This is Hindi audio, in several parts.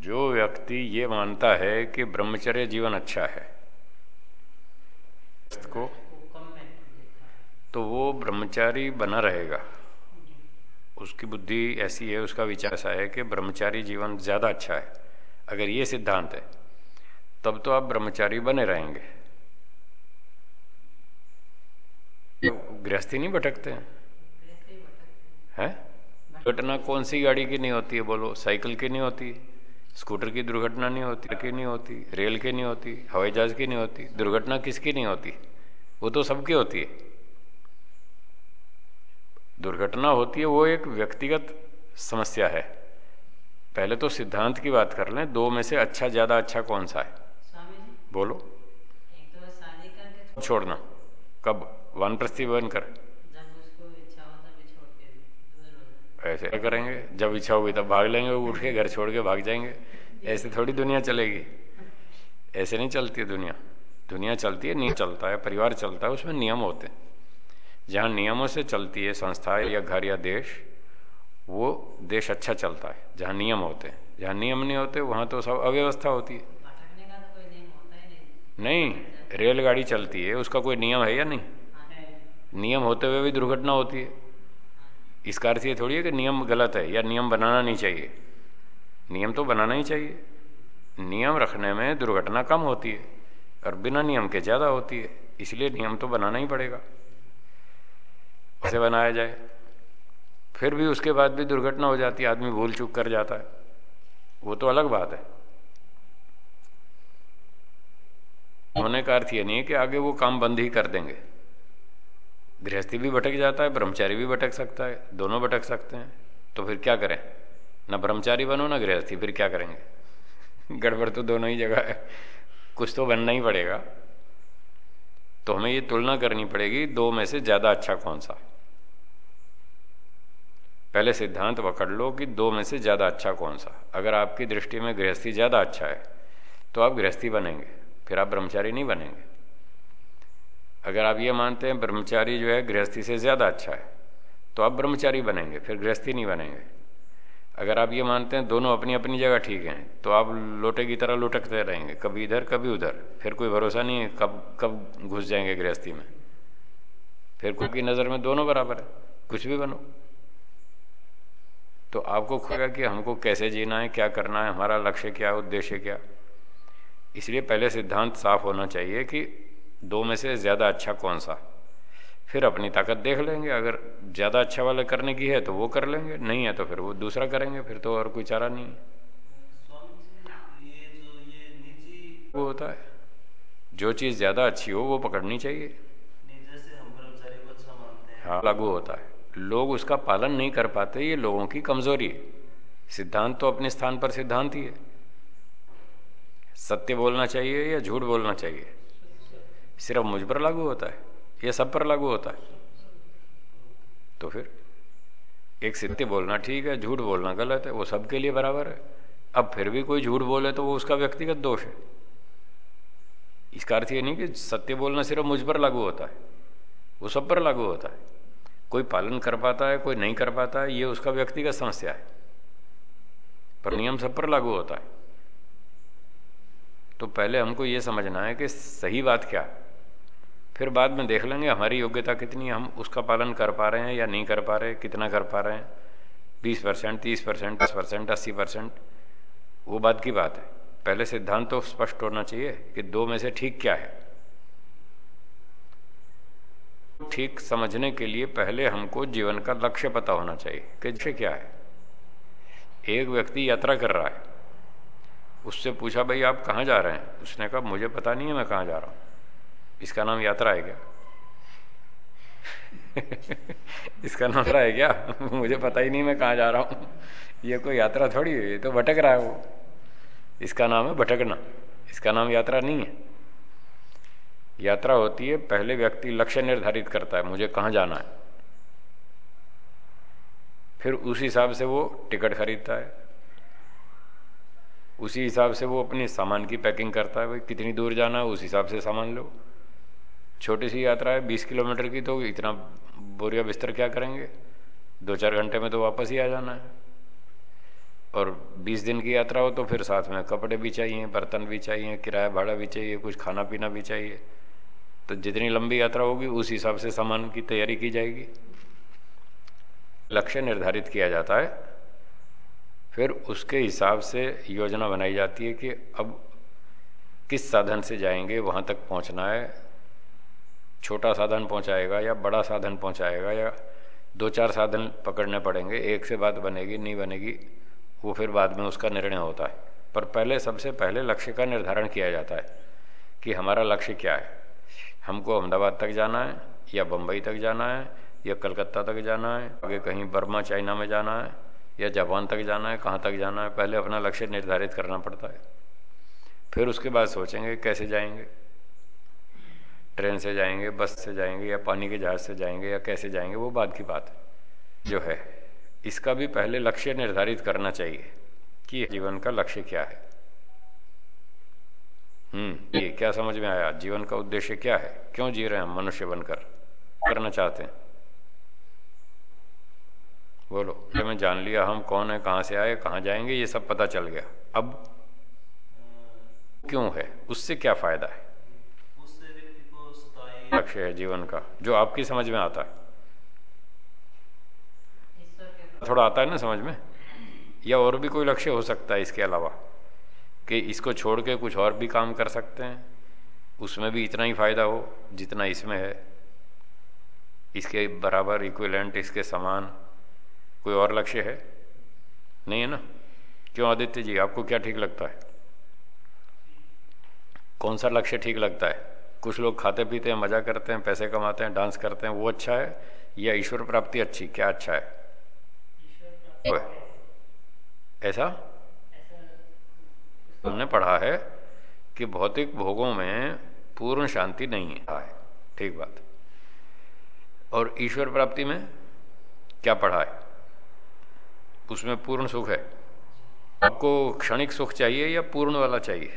जो व्यक्ति ये मानता है कि ब्रह्मचर्य जीवन अच्छा है को तो वो ब्रह्मचारी बना रहेगा। उसकी बुद्धि ऐसी है, उसका विचार ऐसा है कि ब्रह्मचारी जीवन ज़्यादा अच्छा है। अगर ये सिद्धांत है, तब तो आप ब्रह्मचारी बने रहेंगे। तो गृहस्थी नहीं भटकते? हैं हैं? घटना कौन सी गाड़ी की नहीं होती है, बोलो? साइकिल की नहीं होती? स्कूटर की दुर्घटना नहीं होती की नहीं होती रेल की नहीं होती हवाई जहाज़ की नहीं होती दुर्घटना किसकी नहीं होती? वो तो सबकी होती है। दुर्घटना होती है वो एक व्यक्तिगत समस्या है। पहले तो सिद्धांत की बात कर लें दो में से अच्छा ज़्यादा अच्छा कौन सा है? बोलो। तो छोड़ना। कब? वन वानप्रस्थी बनकर ऐसे करेंगे? जब इच्छा होगी तब भाग लेंगे उठ के घर छोड़ के भाग जाएँगे। ऐसे थोड़ी दुनिया चलेगी। ऐसे नहीं चलती है दुनिया। दुनिया चलती है नियम चलता है परिवार चलता है उसमें नियम होते हैं। जहाँ नियमों से चलती है संस्था या घर या देश वो देश अच्छा चलता है जहाँ नियम होते हैं। जहाँ नियम नहीं होते वहाँ तो सब अव्यवस्था होती है। नहीं। रेलगाड़ी चलती है उसका कोई नियम है या नहीं? नियम होते हुए भी दुर्घटना होती है। इसका अर्थ ये थोड़ी है कि नियम गलत है, या नियम बनाना नहीं चाहिए। नियम तो बनाना ही चाहिए। नियम रखने में दुर्घटना कम होती है और बिना नियम के ज़्यादा होती है, इसलिए नियम तो बनाना ही पड़ेगा। कैसे बनाया जाए, फिर भी उसके बाद भी दुर्घटना हो जाती है, आदमी भूल चूक कर जाता है। वो तो अलग बात है। होने का अर्थ ये नहीं है कि आगे वो काम बंद ही कर देंगे। गृहस्थी भी भटक जाता है, ब्रह्मचारी भी भटक सकता है, दोनों भटक सकते हैं। तो फिर क्या करें? ना ब्रह्मचारी बनो, ना गृहस्थी, फिर क्या करेंगे? गड़बड़ तो दोनों ही जगह है। कुछ तो बनना ही पड़ेगा। तो हमें ये तुलना करनी पड़ेगी, दो में से ज़्यादा अच्छा कौन सा? पहले सिद्धांत पकड़ लो कि दो में से ज़्यादा अच्छा कौन सा। अगर आपकी दृष्टि में गृहस्थी ज़्यादा अच्छा है तो आप गृहस्थी बनेंगे, फिर आप ब्रह्मचारी नहीं बनेंगे। अगर आप ये मानते हैं ब्रह्मचारी जो है गृहस्थी से ज़्यादा अच्छा है तो आप ब्रह्मचारी बनेंगे, फिर गृहस्थी नहीं बनेंगे। अगर आप ये मानते हैं दोनों अपनी अपनी जगह ठीक हैं तो आप लोटे की तरह लुटकते रहेंगे, कभी इधर, कभी उधर। फिर कोई भरोसा नहीं है कब कब घुस जाएँगे गृहस्थी में। फिर खुद की नज़र में दोनों बराबर है, कुछ भी बनो। तो आपको खुलेगा कि हमको कैसे जीना है, क्या करना है, हमारा लक्ष्य क्या उद्देश्य क्या। इसलिए पहले सिद्धांत साफ़ होना चाहिए कि दो में से ज़्यादा अच्छा कौन सा? फिर अपनी ताकत देख लेंगे, अगर ज़्यादा अच्छा वाला करने की है तो वो कर लेंगे, नहीं है तो फिर वो दूसरा करेंगे, फिर तो और कोई चारा नहीं जो वो होता है। जो चीज़ ज़्यादा अच्छी हो, वो पकड़नी चाहिए। हैं हाँ लागू होता है। लोग उसका पालन नहीं कर पाते, ये लोगों की कमज़ोरी है। सिद्धांत तो अपने स्थान पर सिद्धांत ही है। सत्य बोलना चाहिए या झूठ बोलना चाहिए? सिर्फ़ मुझ पर लागू होता है, या सब पर लागू होता है। तो फिर एक सत्य बोलना ठीक है, झूठ बोलना गलत है, वो सबके लिए बराबर है। अब फिर भी कोई झूठ बोले तो वो उसका व्यक्तिगत दोष है। इसका अर्थ ये नहीं कि सत्य बोलना सिर्फ़ मुझ पर लागू होता है, वो सब पर लागू होता है। कोई पालन कर पाता है, कोई नहीं कर पाता है, ये उसका व्यक्तिगत समस्या है। पर नियम सब पर लागू होता है। तो पहले हमको ये समझना है कि सही बात क्या है। फिर बाद में देख लेंगे हमारी योग्यता कितनी है, हम उसका पालन कर पा रहे हैं या नहीं कर पा रहे, कितना कर पा रहे हैं। बीस परसेंट, तीस परसेंट, दस परसेंट, अस्सी परसेंट, वो बात की बात है। पहले सिद्धांत तो स्पष्ट होना चाहिए कि दो में से ठीक क्या है। ठीक समझने के लिए पहले हमको जीवन का लक्ष्य पता होना चाहिए कि लक्ष्य क्या है। एक व्यक्ति यात्रा कर रहा है, उससे पूछा, भाई आप कहाँ जा रहे हैं? उसने कहा, मुझे पता नहीं है, मैं कहाँ जा रहा हूँ। इसका नाम यात्रा है क्या? इसका नाम यात्रा है क्या? मुझे पता ही नहीं मैं कहाँ जा रहा हूँ। ये कोई यात्रा थोड़ी है, ये तो भटक रहा है वो। इसका नाम है भटकना। इसका नाम यात्रा नहीं है। यात्रा होती है, पहले व्यक्ति लक्ष्य निर्धारित करता है, मुझे कहाँ जाना है। फिर उस हिसाब से वो टिकट खरीदता है। उसी हिसाब से वो अपने सामान की पैकिंग करता है, भाई कितनी दूर जाना है, उस हिसाब से सामान लो। छोटी सी यात्रा है, बीस किलोमीटर की तो इतना बोरिया बिस्तर क्या करेंगे? दो चार घंटे में तो वापस ही आ जाना है। और 20 दिन की यात्रा हो तो फिर साथ में कपड़े भी चाहिए, बर्तन भी चाहिए, किराया भाड़ा भी चाहिए, कुछ खाना पीना भी चाहिए। तो जितनी लंबी यात्रा होगी, उस हिसाब से सामान की तैयारी की जाएगी। लक्ष्य निर्धारित किया जाता है। फिर उसके हिसाब से योजना बनाई जाती है कि अब किस साधन से जाएँगे, वहाँ तक पहुँचना है छोटा साधन पहुँचाएगा या बड़ा साधन पहुँचाएगा या दो चार साधन पकड़ने पड़ेंगे, एक से बात बनेगी, नहीं बनेगी, वो फिर बाद में उसका निर्णय होता है। पर पहले, सबसे पहले लक्ष्य का निर्धारण किया जाता है कि हमारा लक्ष्य क्या है। हमको अहमदाबाद तक जाना है, या बम्बई तक जाना है, या कलकत्ता तक जाना है, आगे कहीं बर्मा, चाइना में जाना है, या जापान तक जाना है, कहाँ तक जाना है, पहले अपना लक्ष्य निर्धारित करना पड़ता है। फिर उसके बाद सोचेंगे कैसे जाएँगे। ट्रेन से जाएँगे, बस से जाएँगे, या पानी के जहाज़ से जाएँगे, या कैसे जाएँगे, वो बाद की बात है जो है। इसका भी पहले लक्ष्य निर्धारित करना चाहिए कि जीवन का लक्ष्य क्या है। हम्म ये क्या समझ में आया? जीवन का उद्देश्य क्या है? क्यों जी रहे हैं मनुष्य बनकर? करना चाहते हैं। बोलो जब मैं जान लिया, हम कौन है, कहाँ से आए, कहाँ जाएँगे, ये सब पता चल गया। अब क्यों है? उससे क्या फ़ायदा है? लक्ष्य है जीवन का, जो आपकी समझ में आता है। थोड़ा आता है ना समझ में? या और भी कोई लक्ष्य हो सकता है इसके अलावा? कि इसको छोड़ के कुछ और भी काम कर सकते हैं? उसमें भी इतना ही फ़ायदा हो, जितना इसमें है। इसके बराबर इक्विलेंट इसके समान कोई और लक्ष्य है? नहीं है ना? क्यों आदित्य जी, आपको क्या ठीक लगता है? कौन सा लक्ष्य ठीक लगता है? कुछ लोग खाते पीते हैं मज़ा करते हैं पैसे कमाते हैं डांस करते हैं वो अच्छा है? या ईश्वर प्राप्ति अच्छी क्या अच्छा है? ऐसा? हमने पढ़ा है कि भौतिक भोगों में पूर्ण शांति नहीं है ठीक बात। और ईश्वर प्राप्ति में क्या पढ़ा है? उसमें पूर्ण सुख है। आपको क्षणिक सुख चाहिए या पूर्ण वाला चाहिए?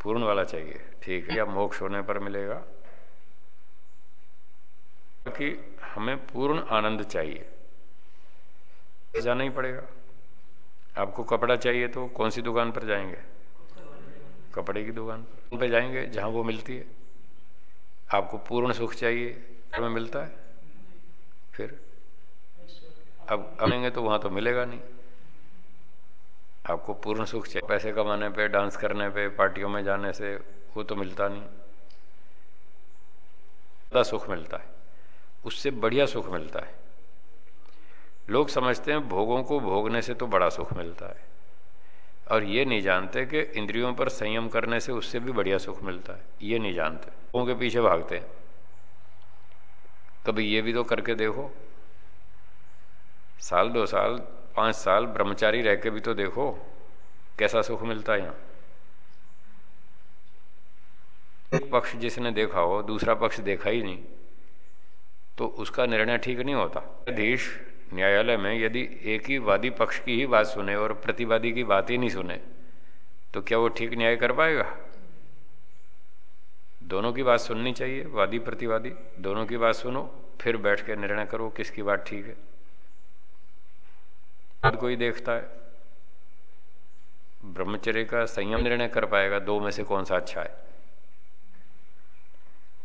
पूर्ण वाला चाहिए। ठीक है, या मोक्ष होने पर मिलेगा। कि हमें पूर्ण आनंद चाहिए। जाना ही पड़ेगा। आपको कपड़ा चाहिए तो कौन सी दुकान पर जाएँगे? कपड़े की दुकान पर। जाएँगे जहाँ वो मिलती है। आपको पूर्ण सुख चाहिए में मिलता है। फिर अब आएँगे तो वहाँ तो मिलेगा नहीं। आपको पूर्ण सुख चाहिए। पैसे कमाने पे डांस करने पे पार्टियों में जाने से वो तो मिलता नहीं। ज़्यादा सुख मिलता है। उससे बढ़िया सुख मिलता है। लोग समझते हैं भोगों को भोगने से तो बड़ा सुख मिलता है। और ये नहीं जानते कि इंद्रियों पर संयम करने से उससे भी बढ़िया सुख मिलता है। ये नहीं जानते। भोगों के पीछे भागते हैं। कभी ये भी तो करके देखो। साल दो साल, पाँच साल ब्रह्मचारी रह के भी तो देखो। कैसा सुख मिलता है यहाँ? एक पक्ष जिसने देखा हो, दूसरा पक्ष देखा ही नहीं तो उसका निर्णय ठीक नहीं होता। देश न्यायालय में यदि एक ही वादी पक्ष की ही बात सुने और प्रतिवादी की बात ही नहीं सुने तो क्या वो ठीक न्याय कर पाएगा? दोनों की बात सुननी चाहिए, वादी प्रतिवादी, दोनों की बात सुनो, फिर बैठ के निर्णय करो किसकी बात ठीक है। कोई देखता है। ब्रह्मचर्य का संयम निर्णय कर पाएगा, दो में से कौन सा अच्छा है?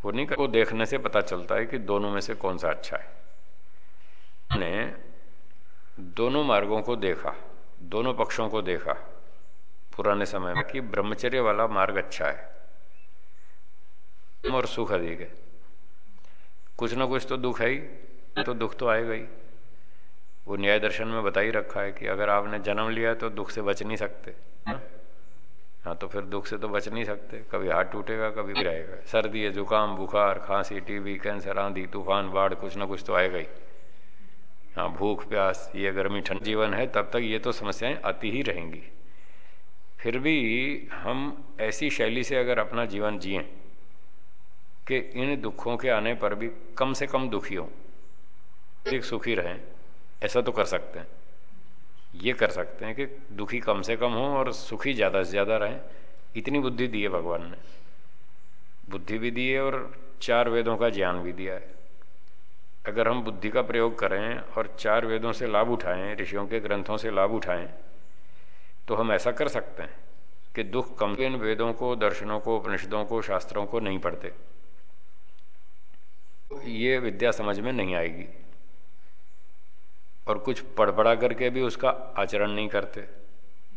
वो नहीं कर, वो देखने से पता चलता है कि दोनों में से कौन सा अच्छा है। ने दोनों मार्गों को देखा, दोनों पक्षों को देखा, पुराने समय में कि ब्रह्मचर्य वाला मार्ग अच्छा है। और सुख अधिक है। कुछ ना कुछ तो दुख है ही तो दुख तो आएगा ही। वो न्याय दर्शन में बता ही रखा है कि अगर आपने जन्म लिया तो दुख से बच नहीं सकते हाँ, तो फिर दुख से तो बच नहीं सकते। कभी हाथ टूटेगा कभी भी रहेगा सर्दी है जुकाम बुखार खांसी टीबी कैंसर आंधी तूफ़ान बाढ़ कुछ ना कुछ तो आएगा ही। हाँ भूख प्यास ये गर्मी ठंड जीवन है तब तक ये तो समस्याएँ आती ही रहेंगी। फिर भी हम ऐसी शैली से अगर अपना जीवन जिए कि इन दुखों के आने पर भी कम से कम दुखी हों एक सुखी रहें ऐसा तो कर सकते हैं। ये कर सकते हैं कि दुखी कम से कम हो और सुखी ज़्यादा से ज़्यादा रहें। इतनी बुद्धि दी है भगवान ने। बुद्धि भी दी है और चार वेदों का ज्ञान भी दिया है। अगर हम बुद्धि का प्रयोग करें और चार वेदों से लाभ उठाएँ, ऋषियों के ग्रंथों से लाभ उठाएँ तो हम ऐसा कर सकते हैं कि दुख कम इन वेदों को, दर्शनों को, उपनिषदों को, शास्त्रों को नहीं पढ़ते। ये विद्या समझ में नहीं आएगी। और कुछ पढ़ पढ़ा करके भी उसका आचरण नहीं करते,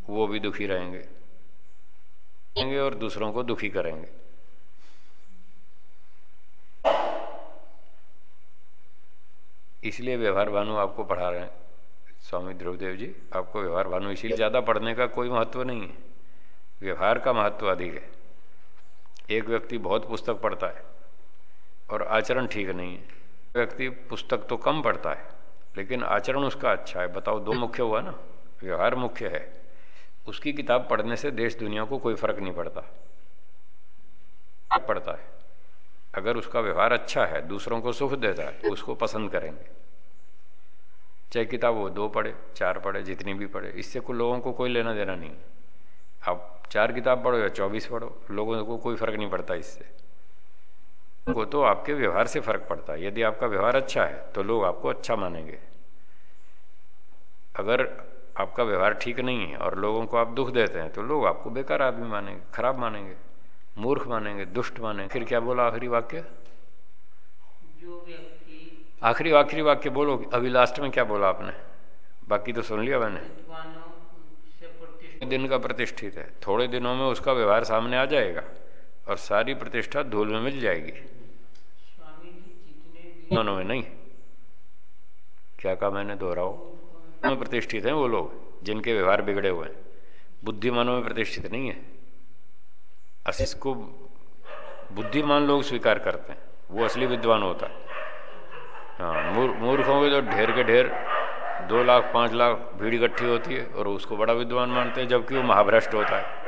वो भी दुखी रहेंगे और दूसरों को दुखी करेंगे। इसलिए व्यवहार भानु आपको पढ़ा रहे हैं। स्वामी ध्रुवदेव जी, आपको व्यवहार भानु इसीलिए ज़्यादा पढ़ने का कोई महत्व नहीं है। व्यवहार का महत्व अधिक है। एक व्यक्ति बहुत पुस्तक पढ़ता है और आचरण ठीक नहीं है। व्यक्ति पुस्तक तो कम पढ़ता है। लेकिन आचरण उसका अच्छा है। बताओ, दो मुख्य हुआ ना? व्यवहार मुख्य है। उसकी किताब पढ़ने से देश, दुनिया को कोई फ़र्क नहीं पड़ता। पड़ता है। अगर उसका व्यवहार अच्छा है, दूसरों को सुख देता है तो उसको पसंद करेंगे। चाहे किताब वो दो पढ़े, चार पढ़े, जितनी भी पढ़े, इससे कुछ लोगों को कोई लेना देना नहीं। आप चार किताब पढ़ो या चौबीस पढ़ो, लोगों को कोई फ़र्क नहीं पड़ता इससे। को तो आपके व्यवहार से फ़र्क पड़ता है। यदि आपका व्यवहार अच्छा है तो लोग आपको अच्छा मानेंगे। अगर आपका व्यवहार ठीक नहीं है और लोगों को आप दुख देते हैं तो लोग आपको बेकार आदमी मानेंगे खराब मानेंगे मूर्ख मानेंगे दुष्ट मानेंगे। फिर क्या बोला आखिरी वाक्य? आखिरी आखिरी वाक्य बोलो अभी लास्ट में क्या बोला आपने? बाकी तो सुन लिया मैंने। दिन का प्रतिष्ठित है। थोड़े दिनों में उसका व्यवहार सामने आ जाएगा। और सारी प्रतिष्ठा धूल में मिल जाएगी। दोनों में नहीं। क्या कहा मैंने? दोहराओ। में प्रतिष्ठित हैं वो लोग, जिनके व्यवहार बिगड़े हुए हैं। बुद्धिमानों में प्रतिष्ठित नहीं है। असिस को बुद्धिमान लोग स्वीकार करते हैं। वो असली विद्वान होता है। हाँ मूर्खों के तो ढेर के ढेर, दो लाख, पाँच लाख भीड़ इकट्ठी होती है और उसको बड़ा विद्वान मानते हैं, जबकि वो महाभ्रष्ट होता है।